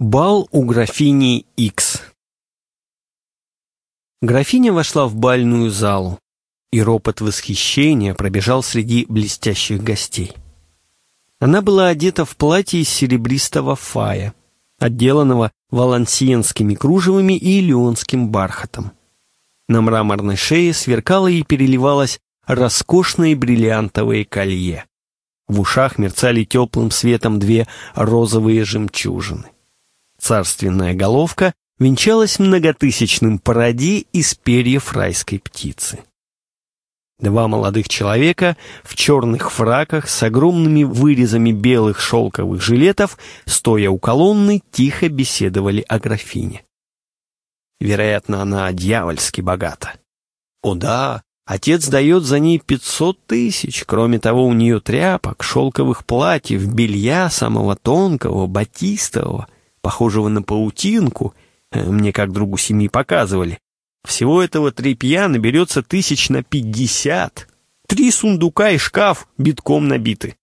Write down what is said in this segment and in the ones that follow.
Бал у графини Икс Графиня вошла в бальную залу, и ропот восхищения пробежал среди блестящих гостей. Она была одета в платье из серебристого фая, отделанного валансиенскими кружевами и леонским бархатом. На мраморной шее сверкало и переливалось роскошное бриллиантовое колье. В ушах мерцали теплым светом две розовые жемчужины. Царственная головка венчалась многотысячным пароди из перьев райской птицы. Два молодых человека в черных фраках с огромными вырезами белых шелковых жилетов, стоя у колонны, тихо беседовали о графине. Вероятно, она дьявольски богата. О да, отец дает за ней пятьсот тысяч. Кроме того, у нее тряпок, шелковых платьев, белья самого тонкого, батистового, похожего на паутинку, э, мне как другу семьи показывали. Всего этого тряпья наберется тысяч на пятьдесят. Три сундука и шкаф битком набиты.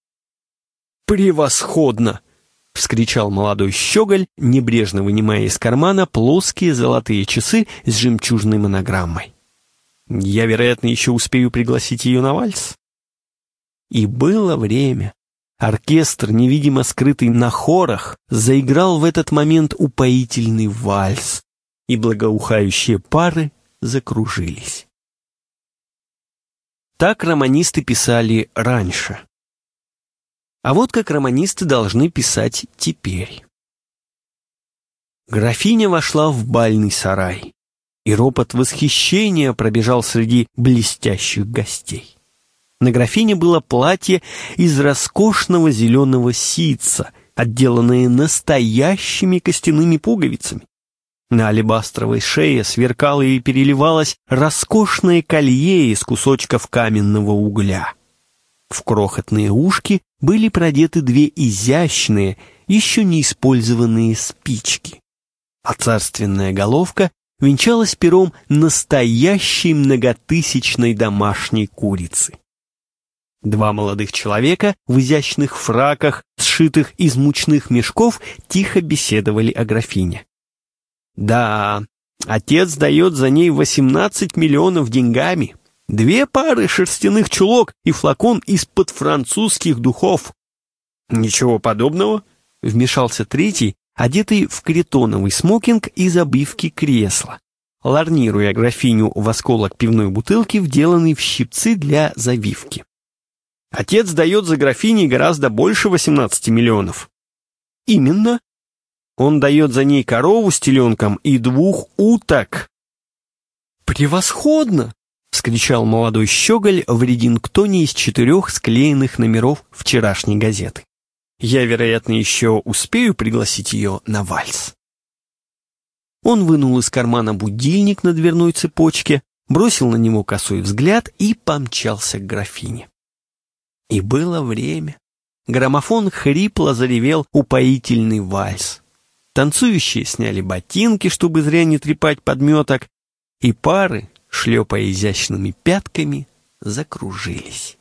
«Превосходно!» — вскричал молодой щеголь, небрежно вынимая из кармана плоские золотые часы с жемчужной монограммой. «Я, вероятно, еще успею пригласить ее на вальс». И было время. Оркестр, невидимо скрытый на хорах, заиграл в этот момент упоительный вальс, и благоухающие пары закружились. Так романисты писали раньше. А вот как романисты должны писать теперь. Графиня вошла в бальный сарай, и ропот восхищения пробежал среди блестящих гостей. На графине было платье из роскошного зеленого ситца, отделанное настоящими костяными пуговицами. На алебастровой шее сверкало и переливалось роскошное колье из кусочков каменного угля. В крохотные ушки были продеты две изящные, еще не использованные спички. А царственная головка венчалась пером настоящей многотысячной домашней курицы. Два молодых человека в изящных фраках, сшитых из мучных мешков, тихо беседовали о графине. Да, отец дает за ней 18 миллионов деньгами, две пары шерстяных чулок и флакон из-под французских духов. Ничего подобного, вмешался третий, одетый в кретоновый смокинг из обивки кресла, ларнируя графиню в осколок пивной бутылки, вделанный в щипцы для завивки. Отец дает за графиней гораздо больше 18 миллионов. Именно, он дает за ней корову с теленком и двух уток. «Превосходно!» — вскричал молодой щеголь в редингтоне из четырех склеенных номеров вчерашней газеты. «Я, вероятно, еще успею пригласить ее на вальс». Он вынул из кармана будильник на дверной цепочке, бросил на него косой взгляд и помчался к графине. И было время. Граммофон хрипло заревел упоительный вальс. Танцующие сняли ботинки, чтобы зря не трепать подметок, и пары, шлепая изящными пятками, закружились.